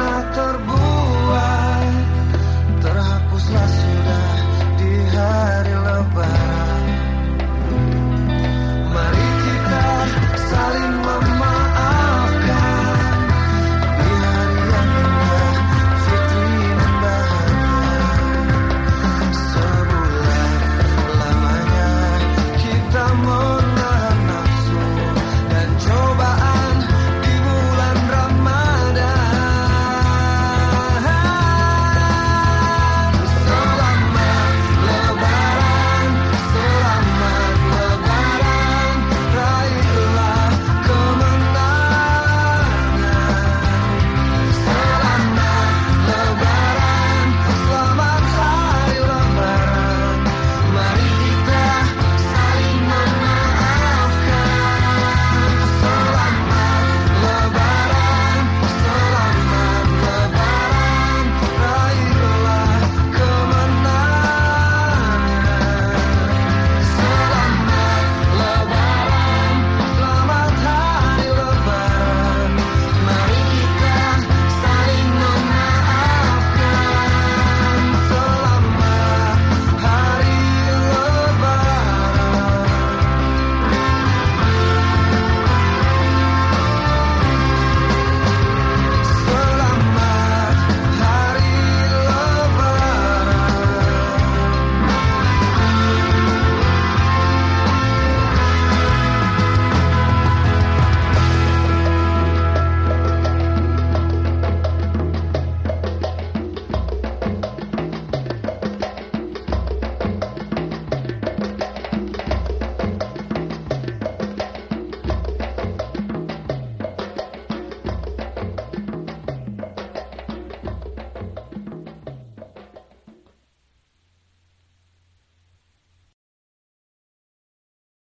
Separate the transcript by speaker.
Speaker 1: pernah terbuka